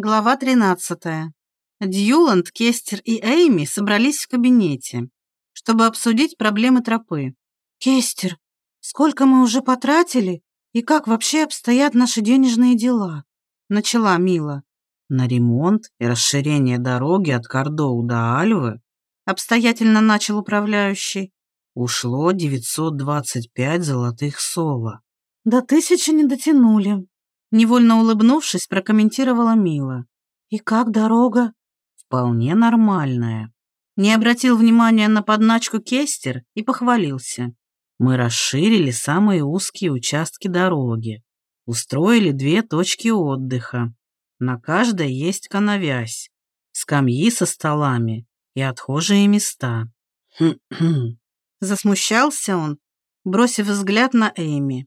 Глава 13. Дьюланд, Кестер и Эйми собрались в кабинете, чтобы обсудить проблемы тропы. «Кестер, сколько мы уже потратили и как вообще обстоят наши денежные дела?» Начала Мила. На ремонт и расширение дороги от Кордоу до Альвы обстоятельно начал управляющий. Ушло 925 золотых соло. До тысячи не дотянули, Невольно улыбнувшись, прокомментировала Мила. «И как дорога?» «Вполне нормальная». Не обратил внимания на подначку Кестер и похвалился. «Мы расширили самые узкие участки дороги, устроили две точки отдыха. На каждой есть канавязь, скамьи со столами и отхожие места». Засмущался он, бросив взгляд на Эми.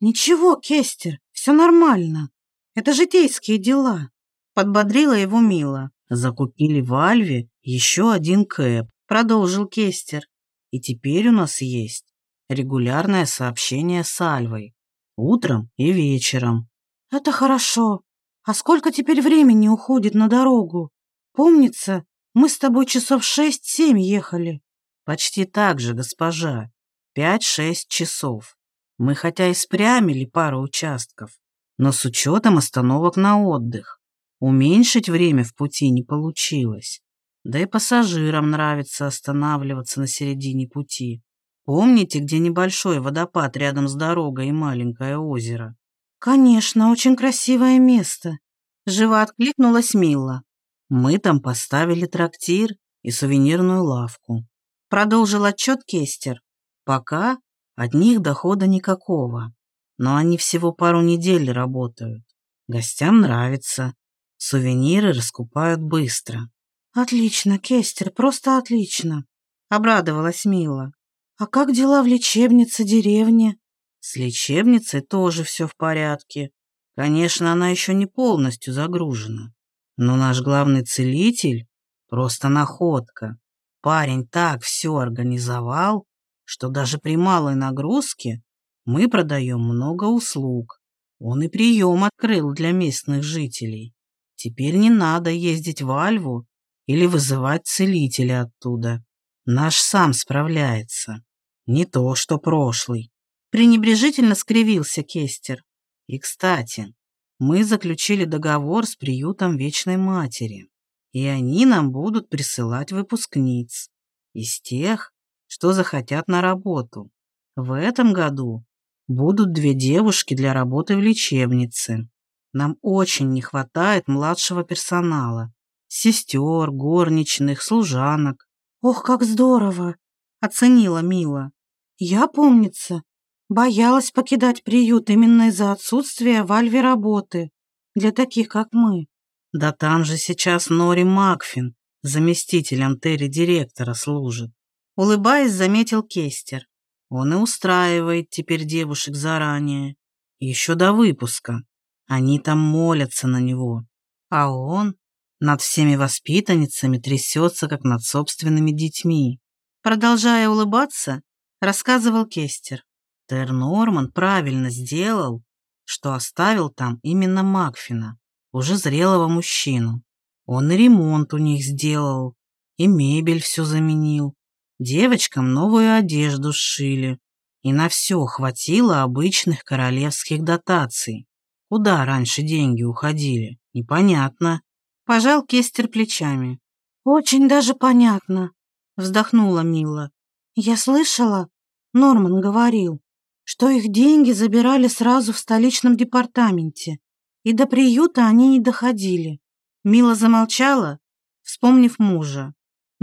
«Ничего, Кестер, все нормально. Это житейские дела», — подбодрила его Мила. «Закупили в Альве еще один кэп», — продолжил Кестер. «И теперь у нас есть регулярное сообщение с Альвой. Утром и вечером». «Это хорошо. А сколько теперь времени уходит на дорогу? Помнится, мы с тобой часов шесть-семь ехали». «Почти так же, госпожа. Пять-шесть часов. Мы хотя и спрямили пару участков, но с учетом остановок на отдых. Уменьшить время в пути не получилось. Да и пассажирам нравится останавливаться на середине пути. Помните, где небольшой водопад рядом с дорогой и маленькое озеро? Конечно, очень красивое место. Живо откликнулась Мила. Мы там поставили трактир и сувенирную лавку. Продолжил отчет Кестер. Пока от них дохода никакого, но они всего пару недель работают. Гостям нравится. Сувениры раскупают быстро. «Отлично, Кестер, просто отлично», — обрадовалась Мила. «А как дела в лечебнице деревни?» «С лечебницей тоже все в порядке. Конечно, она еще не полностью загружена. Но наш главный целитель — просто находка. Парень так все организовал, что даже при малой нагрузке мы продаем много услуг. Он и прием открыл для местных жителей. Теперь не надо ездить в Альву или вызывать целителя оттуда. Наш сам справляется. Не то, что прошлый. Пренебрежительно скривился Кестер. И, кстати, мы заключили договор с приютом Вечной Матери, и они нам будут присылать выпускниц из тех, что захотят на работу. В этом году будут две девушки для работы в лечебнице. Нам очень не хватает младшего персонала. Сестер, горничных, служанок. «Ох, как здорово!» — оценила Мила. «Я, помнится, боялась покидать приют именно из-за отсутствия в Альве работы для таких, как мы». «Да там же сейчас Нори Макфин заместителем Терри-директора служит. Улыбаясь, заметил Кестер. Он и устраивает теперь девушек заранее. Еще до выпуска. Они там молятся на него. А он над всеми воспитанницами трясется, как над собственными детьми. Продолжая улыбаться, рассказывал Кестер. Тер Норман правильно сделал, что оставил там именно Макфина, уже зрелого мужчину. Он и ремонт у них сделал, и мебель все заменил, Девочкам новую одежду сшили, и на все хватило обычных королевских дотаций. Куда раньше деньги уходили, непонятно. Пожал Кестер плечами. «Очень даже понятно», — вздохнула Мила. «Я слышала, Норман говорил, что их деньги забирали сразу в столичном департаменте, и до приюта они не доходили». Мила замолчала, вспомнив мужа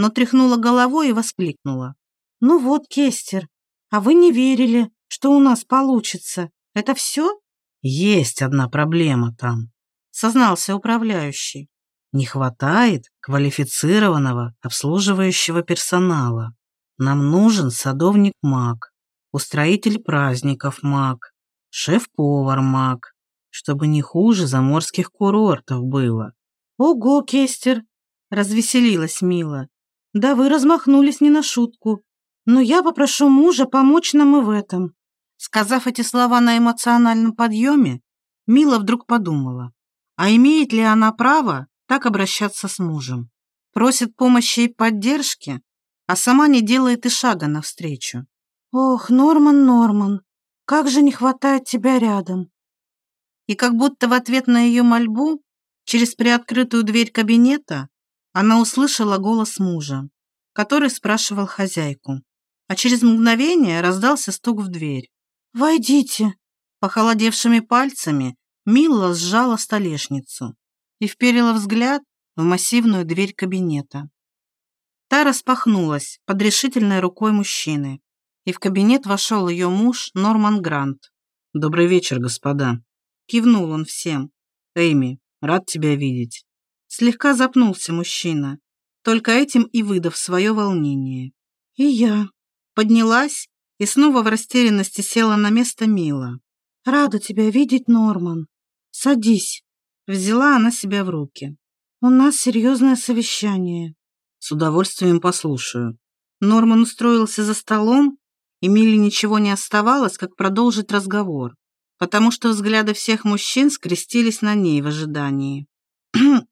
но тряхнула головой и воскликнула. «Ну вот, Кестер, а вы не верили, что у нас получится. Это все?» «Есть одна проблема там», — сознался управляющий. «Не хватает квалифицированного обслуживающего персонала. Нам нужен садовник-маг, устроитель праздников маг, шеф-повар маг, чтобы не хуже заморских курортов было». «Ого, Кестер!» — развеселилась Мила. Да вы размахнулись не на шутку. Но я попрошу мужа помочь нам и в этом. Сказав эти слова на эмоциональном подъеме, Мила вдруг подумала, А имеет ли она право так обращаться с мужем? Просит помощи и поддержки, а сама не делает и шага навстречу. Ох, Норман, Норман, как же не хватает тебя рядом. И как будто в ответ на ее мольбу, через приоткрытую дверь кабинета, она услышала голос мужа, который спрашивал хозяйку. А через мгновение раздался стук в дверь. «Войдите!» Похолодевшими пальцами Милла сжала столешницу и вперила взгляд в массивную дверь кабинета. Та распахнулась под решительной рукой мужчины, и в кабинет вошел ее муж Норман Грант. «Добрый вечер, господа!» Кивнул он всем. «Эйми, рад тебя видеть!» Слегка запнулся мужчина, только этим и выдав свое волнение. «И я». Поднялась и снова в растерянности села на место Мила. «Рада тебя видеть, Норман. Садись». Взяла она себя в руки. «У нас серьезное совещание». «С удовольствием послушаю». Норман устроился за столом, и Миле ничего не оставалось, как продолжить разговор, потому что взгляды всех мужчин скрестились на ней в ожидании.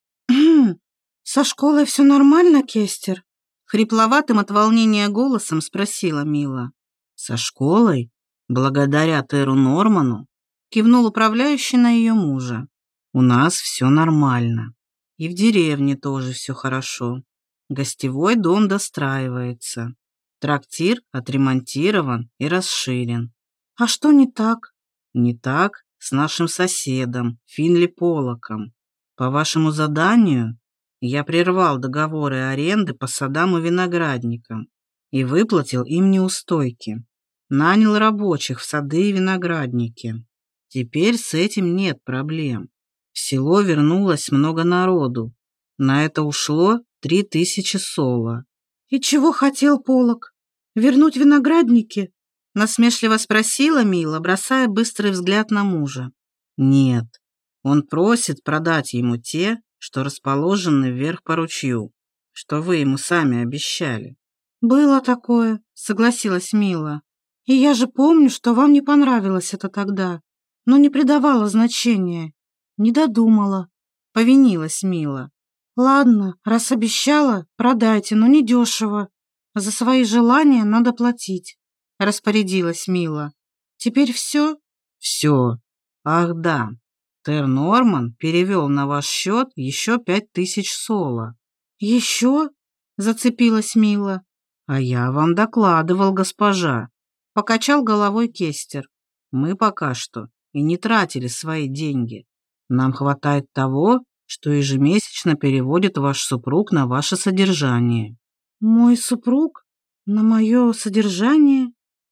«Со школой все нормально, Кестер?» Хрипловатым от волнения голосом спросила Мила. «Со школой? Благодаря Теру Норману?» Кивнул управляющий на ее мужа. «У нас все нормально. И в деревне тоже все хорошо. Гостевой дом достраивается. Трактир отремонтирован и расширен. А что не так? Не так с нашим соседом, Финли Полоком. По вашему заданию я прервал договоры аренды по садам и виноградникам и выплатил им неустойки. Нанял рабочих в сады и виноградники. Теперь с этим нет проблем. В село вернулось много народу. На это ушло три тысячи сола. «И чего хотел Полок? Вернуть виноградники?» Насмешливо спросила Мила, бросая быстрый взгляд на мужа. «Нет, он просит продать ему те, что расположены вверх по ручью, что вы ему сами обещали». «Было такое», — согласилась Мила. «И я же помню, что вам не понравилось это тогда, но не придавала значения, не додумала». Повинилась Мила. «Ладно, раз обещала, продайте, но не дешево. За свои желания надо платить», — распорядилась Мила. «Теперь все?» «Все. Ах да, Тер Норман перевел на ваш счет еще пять тысяч соло». «Еще?» — зацепилась Мила. «А я вам докладывал, госпожа», — покачал головой Кестер. «Мы пока что и не тратили свои деньги. Нам хватает того, что ежемесячно переводит ваш супруг на ваше содержание». «Мой супруг? На мое содержание?»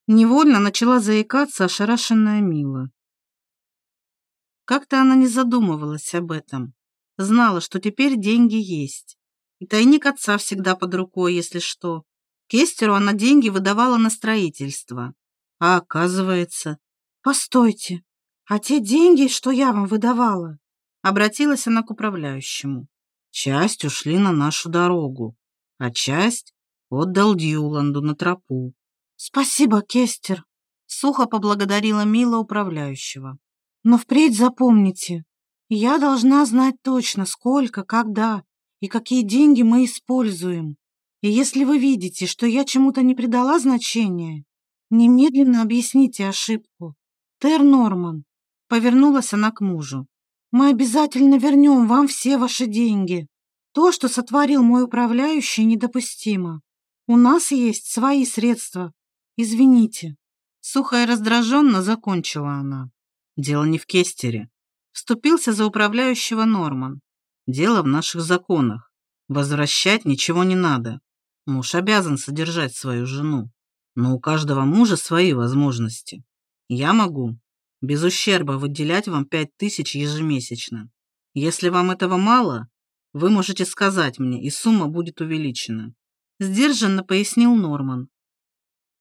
Невольно начала заикаться ошарашенная Мила. Как-то она не задумывалась об этом. Знала, что теперь деньги есть. И тайник отца всегда под рукой, если что. Кестеру она деньги выдавала на строительство. А оказывается... «Постойте, а те деньги, что я вам выдавала?» Обратилась она к управляющему. Часть ушли на нашу дорогу, а часть отдал Дьюланду на тропу. «Спасибо, Кестер», — сухо поблагодарила Мила управляющего. «Но впредь запомните, я должна знать точно, сколько, когда и какие деньги мы используем. И если вы видите, что я чему-то не придала значения, немедленно объясните ошибку. Тер Норман, повернулась она к мужу. Мы обязательно вернем вам все ваши деньги. То, что сотворил мой управляющий, недопустимо. У нас есть свои средства. Извините. Сухо и раздраженно закончила она. Дело не в Кестере. Вступился за управляющего Норман. Дело в наших законах. Возвращать ничего не надо. Муж обязан содержать свою жену. Но у каждого мужа свои возможности. Я могу без ущерба выделять вам пять тысяч ежемесячно. Если вам этого мало, вы можете сказать мне, и сумма будет увеличена. Сдержанно пояснил Норман.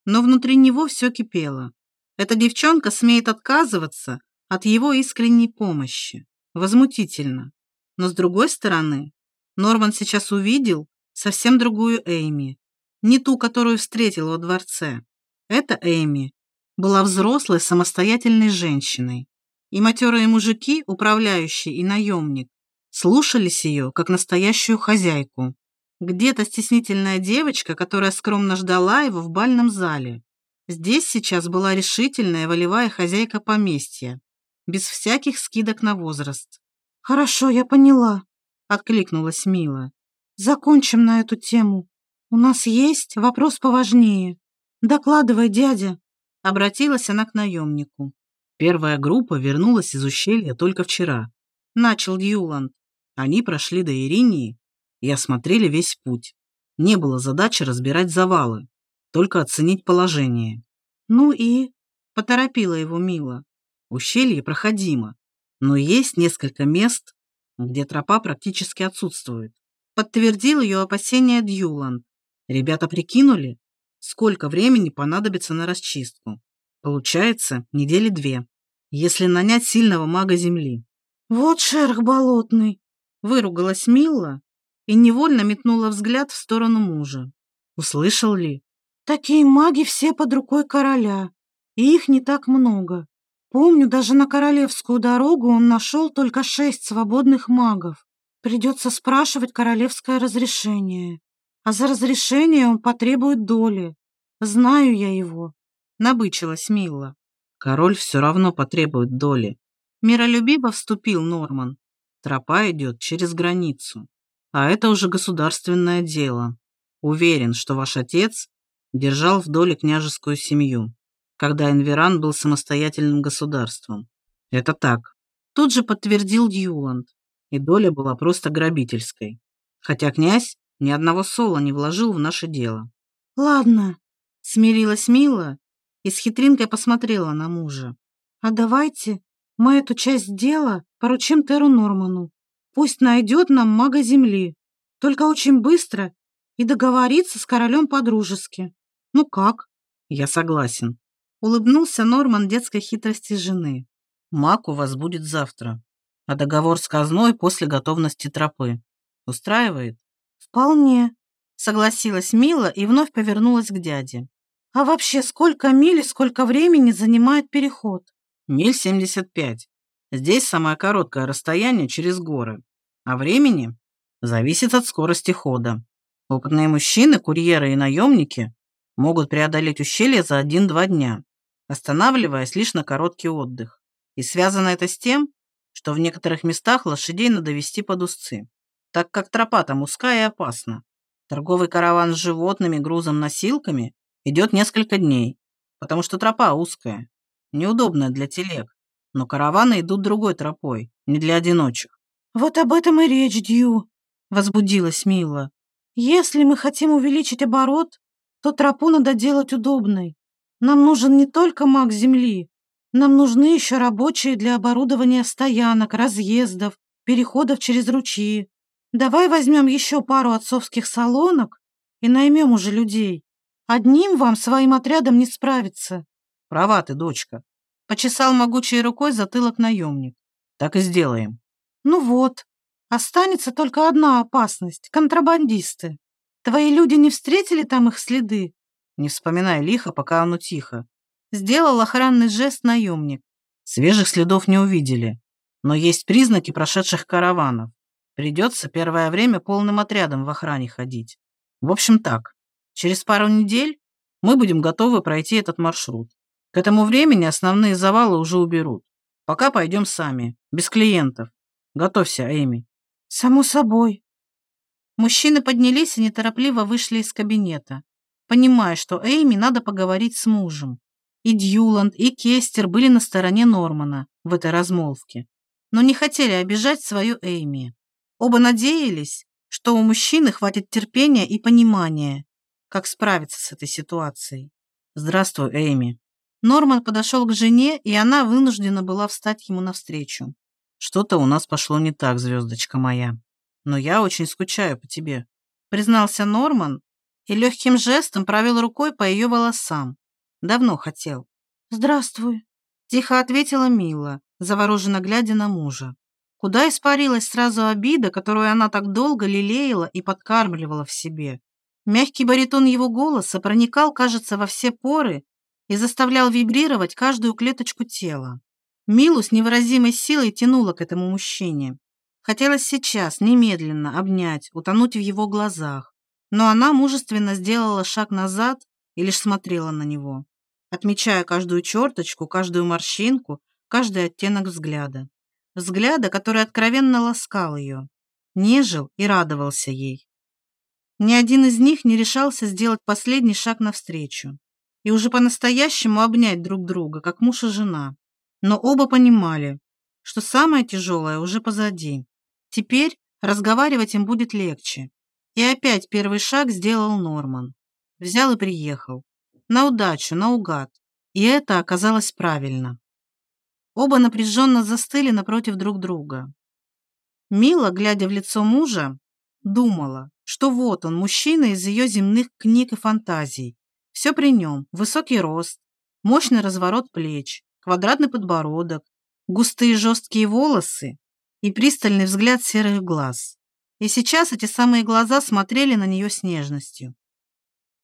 Но внутри него все кипело. Эта девчонка смеет отказываться от его искренней помощи. Возмутительно. Но с другой стороны, Норман сейчас увидел совсем другую Эйми. Не ту, которую встретил во дворце. Эта Эйми была взрослой самостоятельной женщиной, И матерые мужики, управляющий и наемник, слушались ее, как настоящую хозяйку. Где-то стеснительная девочка, которая скромно ждала его в бальном зале. Здесь сейчас была решительная волевая хозяйка поместья, без всяких скидок на возраст. «Хорошо, я поняла», — откликнулась Мила. «Закончим на эту тему. У нас есть вопрос поважнее. Докладывай, дядя», — обратилась она к наемнику. Первая группа вернулась из ущелья только вчера. Начал Дьюланд. Они прошли до Иринии и осмотрели весь путь. Не было задачи разбирать завалы, только оценить положение. «Ну и?» — поторопила его Мила. Ущелье проходимо, но есть несколько мест, где тропа практически отсутствует. Подтвердил ее опасения Дьюланд. Ребята прикинули, сколько времени понадобится на расчистку. Получается, недели две, если нанять сильного мага земли. «Вот шерх болотный!» — выругалась Мила и невольно метнула взгляд в сторону мужа. Услышал ли? «Такие маги все под рукой короля, и их не так много. Помню, даже на королевскую дорогу он нашел только шесть свободных магов. Придется спрашивать королевское разрешение. А за разрешение он потребует доли. Знаю я его. Набычилась Мила. Король все равно потребует доли. Миролюбиво вступил Норман. Тропа идет через границу. А это уже государственное дело. Уверен, что ваш отец держал в доле княжескую семью когда Энверан был самостоятельным государством. Это так. Тут же подтвердил Дьюланд. И доля была просто грабительской. Хотя князь ни одного сола не вложил в наше дело. «Ладно», — смирилась Мила и с хитринкой посмотрела на мужа. «А давайте мы эту часть дела поручим Теру Норману. Пусть найдет нам мага Земли, только очень быстро и договориться с королем по-дружески. Ну как?» «Я согласен», Улыбнулся Норман детской хитрости жены. Маг у вас будет завтра, а договор с казной после готовности тропы. Устраивает? Вполне, согласилась Мила и вновь повернулась к дяде. А вообще, сколько миль сколько времени занимает переход? Миль 75. Здесь самое короткое расстояние через горы. А времени зависит от скорости хода. Опытные мужчины, курьеры и наемники могут преодолеть ущелье за один-два дня, останавливаясь лишь на короткий отдых. И связано это с тем, что в некоторых местах лошадей надо вести под узцы, так как тропа там узкая и опасна. Торговый караван с животными, грузом, носилками идет несколько дней, потому что тропа узкая, неудобная для телег, но караваны идут другой тропой, не для одиночек. «Вот об этом и речь, Дью», — возбудилась Мила. «Если мы хотим увеличить оборот, то тропу надо делать удобной. Нам нужен не только маг земли. Нам нужны еще рабочие для оборудования стоянок, разъездов, переходов через ручьи. Давай возьмем еще пару отцовских салонок и наймем уже людей. Одним вам своим отрядом не справиться. Права ты, дочка. Почесал могучей рукой затылок наемник. Так и сделаем. Ну вот, останется только одна опасность — контрабандисты. Твои люди не встретили там их следы? Не вспоминай лихо, пока оно тихо. Сделал охранный жест наемник. Свежих следов не увидели, но есть признаки прошедших караванов. Придется первое время полным отрядом в охране ходить. В общем так, через пару недель мы будем готовы пройти этот маршрут. К этому времени основные завалы уже уберут. Пока пойдем сами, без клиентов. Готовься, Эми. Само собой. Мужчины поднялись и неторопливо вышли из кабинета, понимая, что Эйми надо поговорить с мужем. И Дьюланд, и Кестер были на стороне Нормана в этой размолвке, но не хотели обижать свою Эйми. Оба надеялись, что у мужчины хватит терпения и понимания, как справиться с этой ситуацией. «Здравствуй, Эйми». Норман подошел к жене, и она вынуждена была встать ему навстречу. «Что-то у нас пошло не так, звездочка моя» но я очень скучаю по тебе», признался Норман и легким жестом провел рукой по ее волосам. Давно хотел. «Здравствуй», — тихо ответила Мила, завороженно глядя на мужа. Куда испарилась сразу обида, которую она так долго лелеяла и подкармливала в себе. Мягкий баритон его голоса проникал, кажется, во все поры и заставлял вибрировать каждую клеточку тела. Милу с невыразимой силой тянуло к этому мужчине. Хотелось сейчас, немедленно, обнять, утонуть в его глазах. Но она мужественно сделала шаг назад и лишь смотрела на него, отмечая каждую черточку, каждую морщинку, каждый оттенок взгляда. Взгляда, который откровенно ласкал ее, нежил и радовался ей. Ни один из них не решался сделать последний шаг навстречу и уже по-настоящему обнять друг друга, как муж и жена. Но оба понимали, что самое тяжелое уже позади. Теперь разговаривать им будет легче. И опять первый шаг сделал Норман. Взял и приехал. На удачу, наугад. И это оказалось правильно. Оба напряженно застыли напротив друг друга. Мила, глядя в лицо мужа, думала, что вот он, мужчина из ее земных книг и фантазий. Все при нем. Высокий рост, мощный разворот плеч, квадратный подбородок, густые жесткие волосы и пристальный взгляд серых глаз. И сейчас эти самые глаза смотрели на нее с нежностью.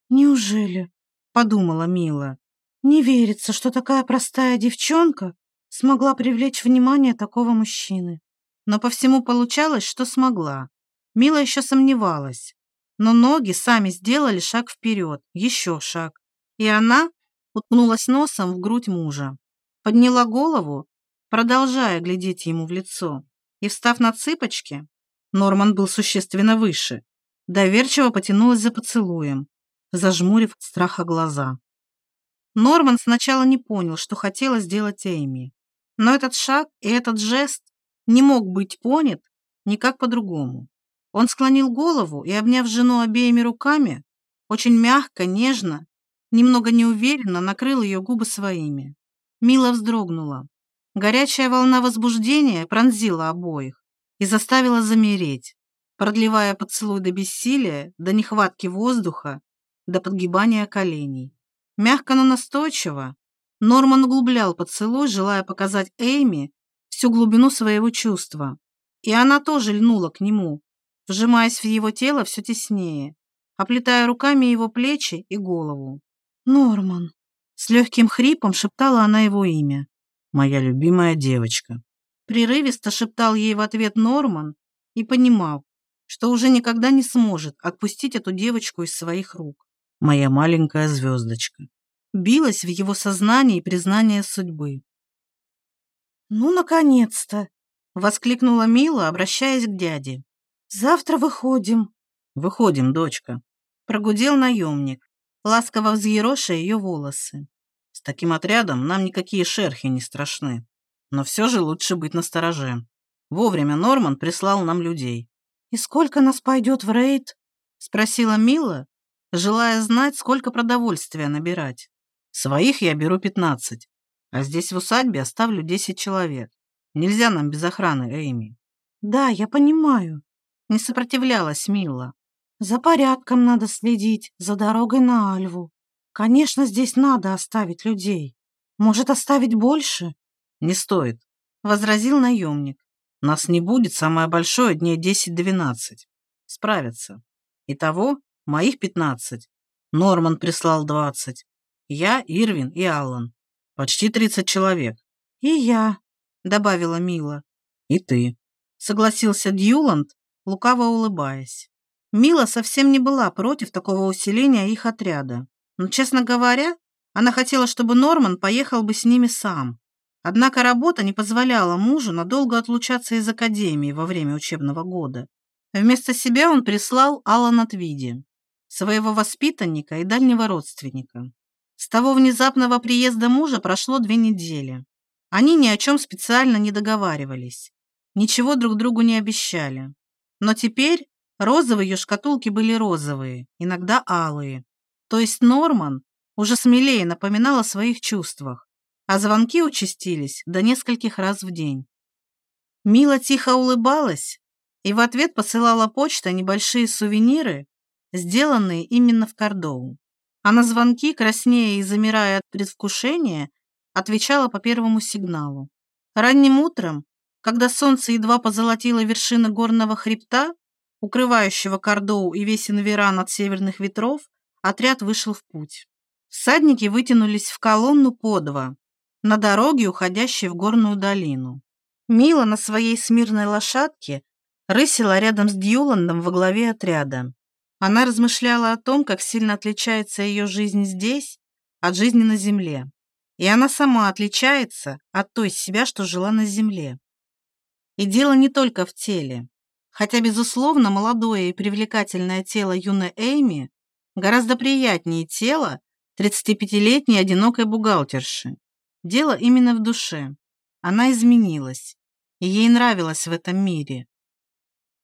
«Неужели?» – подумала Мила. «Не верится, что такая простая девчонка смогла привлечь внимание такого мужчины». Но по всему получалось, что смогла. Мила еще сомневалась. Но ноги сами сделали шаг вперед, еще шаг. И она уткнулась носом в грудь мужа подняла голову, продолжая глядеть ему в лицо, и, встав на цыпочки, Норман был существенно выше, доверчиво потянулась за поцелуем, зажмурив от страха глаза. Норман сначала не понял, что хотела сделать Эйми, но этот шаг и этот жест не мог быть понят никак по-другому. Он склонил голову и, обняв жену обеими руками, очень мягко, нежно, немного неуверенно накрыл ее губы своими. Мила вздрогнула. Горячая волна возбуждения пронзила обоих и заставила замереть, продлевая поцелуй до бессилия, до нехватки воздуха, до подгибания коленей. Мягко, но настойчиво Норман углублял поцелуй, желая показать Эйми всю глубину своего чувства. И она тоже льнула к нему, вжимаясь в его тело все теснее, оплетая руками его плечи и голову. «Норман!» С легким хрипом шептала она его имя. «Моя любимая девочка». Прерывисто шептал ей в ответ Норман и понимал, что уже никогда не сможет отпустить эту девочку из своих рук. «Моя маленькая звездочка». Билась в его сознании признание судьбы. «Ну, наконец-то!» — воскликнула Мила, обращаясь к дяде. «Завтра выходим». «Выходим, дочка», — прогудел наемник, ласково взъероша ее волосы. С таким отрядом нам никакие шерхи не страшны. Но все же лучше быть настороже. Вовремя Норман прислал нам людей. «И сколько нас пойдет в рейд?» — спросила Мила, желая знать, сколько продовольствия набирать. «Своих я беру пятнадцать, а здесь в усадьбе оставлю десять человек. Нельзя нам без охраны, Эйми». «Да, я понимаю», — не сопротивлялась Мила. «За порядком надо следить, за дорогой на Альву. Конечно, здесь надо оставить людей. Может, оставить больше? Не стоит, возразил наемник. Нас не будет самое большое дней 10-12. Справятся. Итого моих 15. Норман прислал 20. Я, Ирвин и Аллан. Почти 30 человек. И я, добавила Мила. И ты, согласился Дьюланд, лукаво улыбаясь. Мила совсем не была против такого усиления их отряда. Но, честно говоря, она хотела, чтобы Норман поехал бы с ними сам. Однако работа не позволяла мужу надолго отлучаться из академии во время учебного года. Вместо себя он прислал Алана Твиди, своего воспитанника и дальнего родственника. С того внезапного приезда мужа прошло две недели. Они ни о чем специально не договаривались, ничего друг другу не обещали. Но теперь розовые ее шкатулки были розовые, иногда алые, то есть Норман уже смелее напоминал о своих чувствах, а звонки участились до нескольких раз в день. Мила тихо улыбалась и в ответ посылала почта небольшие сувениры, сделанные именно в Кордову. А на звонки, краснея и замирая от предвкушения, отвечала по первому сигналу. Ранним утром, когда солнце едва позолотило вершины горного хребта, укрывающего Кордоу и весь Инверан от северных ветров, отряд вышел в путь. Всадники вытянулись в колонну по два, на дороге, уходящей в горную долину. Мила на своей смирной лошадке рысила рядом с Дьюландом во главе отряда. Она размышляла о том, как сильно отличается ее жизнь здесь от жизни на земле. И она сама отличается от той себя, что жила на земле. И дело не только в теле. Хотя, безусловно, молодое и привлекательное тело юной Эйми гораздо приятнее тела 35-летней одинокой бухгалтерши. Дело именно в душе. Она изменилась, и ей нравилось в этом мире.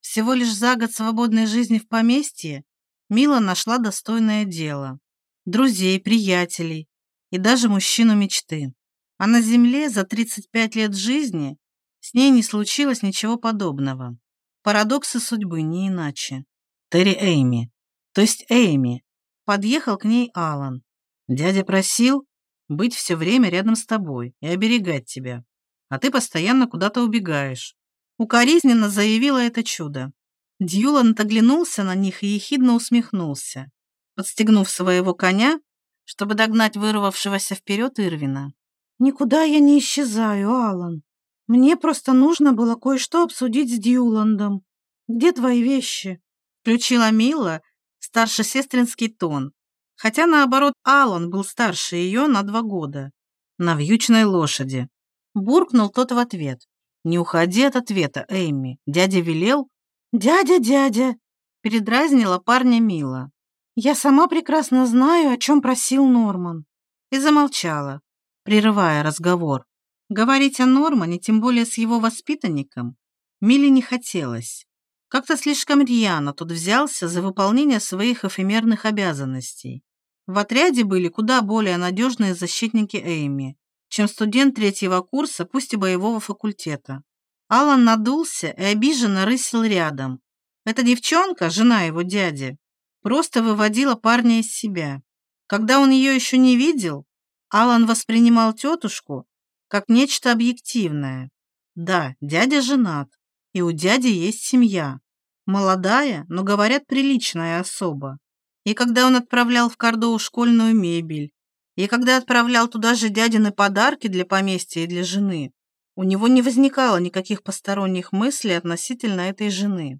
Всего лишь за год свободной жизни в поместье Мила нашла достойное дело, друзей, приятелей и даже мужчину мечты. А на земле за 35 лет жизни с ней не случилось ничего подобного. Парадоксы судьбы не иначе. Терри Эйми, то есть Эйми, подъехал к ней Алан. Дядя просил быть все время рядом с тобой и оберегать тебя, а ты постоянно куда-то убегаешь. Укоризненно заявила это чудо. Дьюланд оглянулся на них и ехидно усмехнулся, подстегнув своего коня, чтобы догнать вырвавшегося вперед Ирвина. «Никуда я не исчезаю, Алан. Мне просто нужно было кое-что обсудить с Дьюландом. Где твои вещи?» Включила Мила старшесестринский тон, хотя, наоборот, Алан был старше ее на два года. На вьючной лошади. Буркнул тот в ответ. «Не уходи от ответа, Эйми. Дядя велел?» «Дядя, дядя!» Передразнила парня Мила. «Я сама прекрасно знаю, о чем просил Норман». И замолчала, прерывая разговор. Говорить о Нормане, тем более с его воспитанником, Миле не хотелось. Как-то слишком рьяно тут взялся за выполнение своих эфемерных обязанностей. В отряде были куда более надежные защитники Эйми, чем студент третьего курса, пусть и боевого факультета. Алан надулся и обиженно рысил рядом. Эта девчонка, жена его дяди, просто выводила парня из себя. Когда он ее еще не видел, Алан воспринимал тетушку как нечто объективное. Да, дядя женат, и у дяди есть семья. Молодая, но, говорят, приличная особа. И когда он отправлял в Кордоу школьную мебель, и когда отправлял туда же дядины подарки для поместья и для жены, у него не возникало никаких посторонних мыслей относительно этой жены.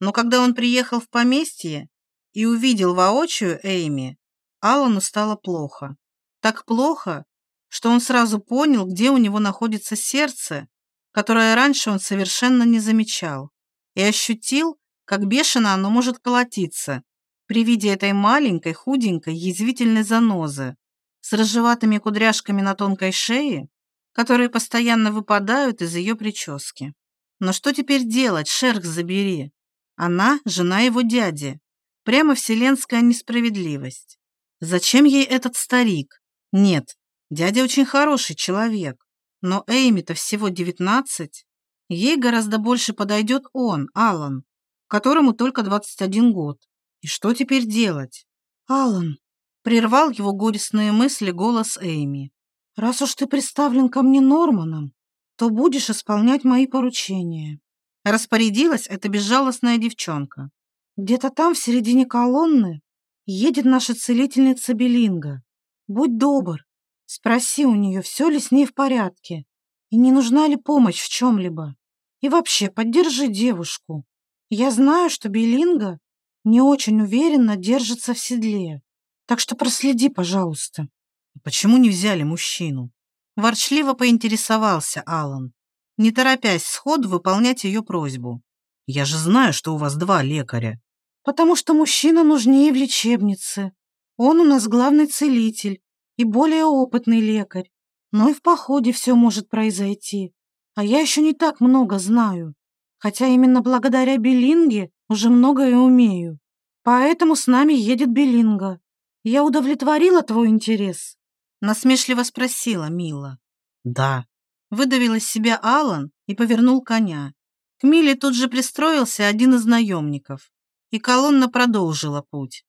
Но когда он приехал в поместье и увидел воочию Эйми, Аллану стало плохо. Так плохо, что он сразу понял, где у него находится сердце, которое раньше он совершенно не замечал, и ощутил, как бешено оно может колотиться, при виде этой маленькой, худенькой, язвительной занозы с рыжеватыми кудряшками на тонкой шее, которые постоянно выпадают из ее прически. Но что теперь делать, шерх забери? Она – жена его дяди. Прямо вселенская несправедливость. Зачем ей этот старик? Нет, дядя очень хороший человек. Но Эйми-то всего девятнадцать. Ей гораздо больше подойдет он, Алан, которому только двадцать один год. И что теперь делать? Алан, прервал его горестные мысли голос Эйми. Раз уж ты представлен ко мне Норманом, то будешь исполнять мои поручения. Распорядилась эта безжалостная девчонка. Где-то там, в середине колонны, едет наша целительница Белинга. Будь добр, спроси у нее, все ли с ней в порядке, и не нужна ли помощь в чем-либо. И вообще, поддержи девушку. Я знаю, что Белинга не очень уверенно держится в седле. Так что проследи, пожалуйста. Почему не взяли мужчину? Ворчливо поинтересовался Алан, не торопясь сходу выполнять ее просьбу. Я же знаю, что у вас два лекаря. Потому что мужчина нужнее в лечебнице. Он у нас главный целитель и более опытный лекарь. Но и в походе все может произойти. А я еще не так много знаю. Хотя именно благодаря Белинге уже многое умею. Поэтому с нами едет Белинга. Я удовлетворила твой интерес?» Насмешливо спросила Мила. «Да». Выдавил из себя Алан и повернул коня. К Миле тут же пристроился один из наемников, и колонна продолжила путь.